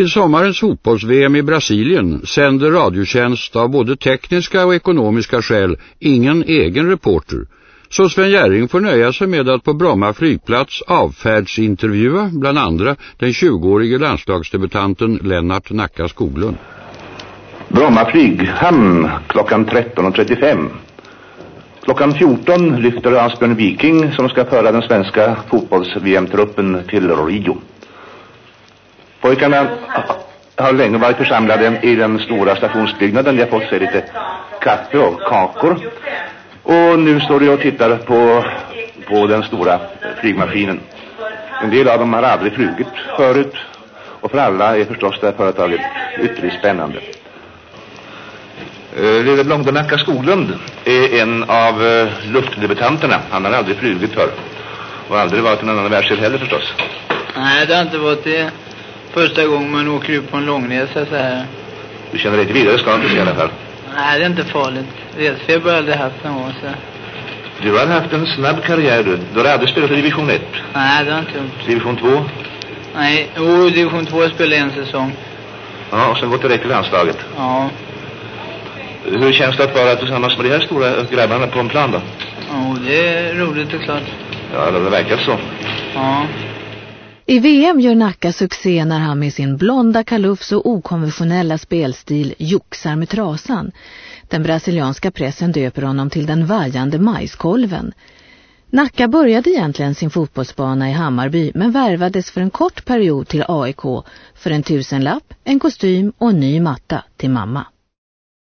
Till sommarens fotbolls-VM i Brasilien sänder Radiotjänst av både tekniska och ekonomiska skäl ingen egen reporter. Så Sven Gäring får nöja sig med att på Bromma flygplats avfärdsintervjua bland andra den 20-årige landslagsdebutanten Lennart Nacka Skoglund. Bromma flyghamn klockan 13.35. Klockan 14 lyfter Asbjörn Viking som ska föra den svenska fotbolls-VM-truppen till Rio. Pojkarna har länge varit församlade i den stora stationsbyggnaden. De har fått sig lite kaffe och kakor. Och nu står de och tittar på, på den stora flygmaskinen. En del av dem har aldrig flugit förut. Och för alla är förstås det här företaget ytterligt spännande. Uh, Lille Blomdenacka Skoglund är en av uh, luftdebutanterna. Han har aldrig flugit förr. Och aldrig varit en annan världsdel heller förstås. Nej, det har inte varit det första gången man åker ut på en långresa så här. Du känner dig inte vidare skadad i alla fall? Nej, det är inte farligt. Resfeber har jag aldrig haft någon gång så. Du har haft en snabb karriär du. Du har aldrig spelat i division 1? Nej, det har jag inte gjort. Division 2? Nej, jo, division 2 spelade en säsong. Ja, och sen gått direkt till landslaget? Ja. Hur känns det att vara tillsammans med de här stora grabbarna på en plan då? Jo, det är roligt och klart. Ja, det verkar så. Ja. I VM gör Nacka succé när han med sin blonda kalufs och okonventionella spelstil joxar med trasan. Den brasilianska pressen döper honom till den vajande majskolven. Nacka började egentligen sin fotbollsbana i Hammarby men värvades för en kort period till AIK för en tusenlapp, en kostym och en ny matta till mamma.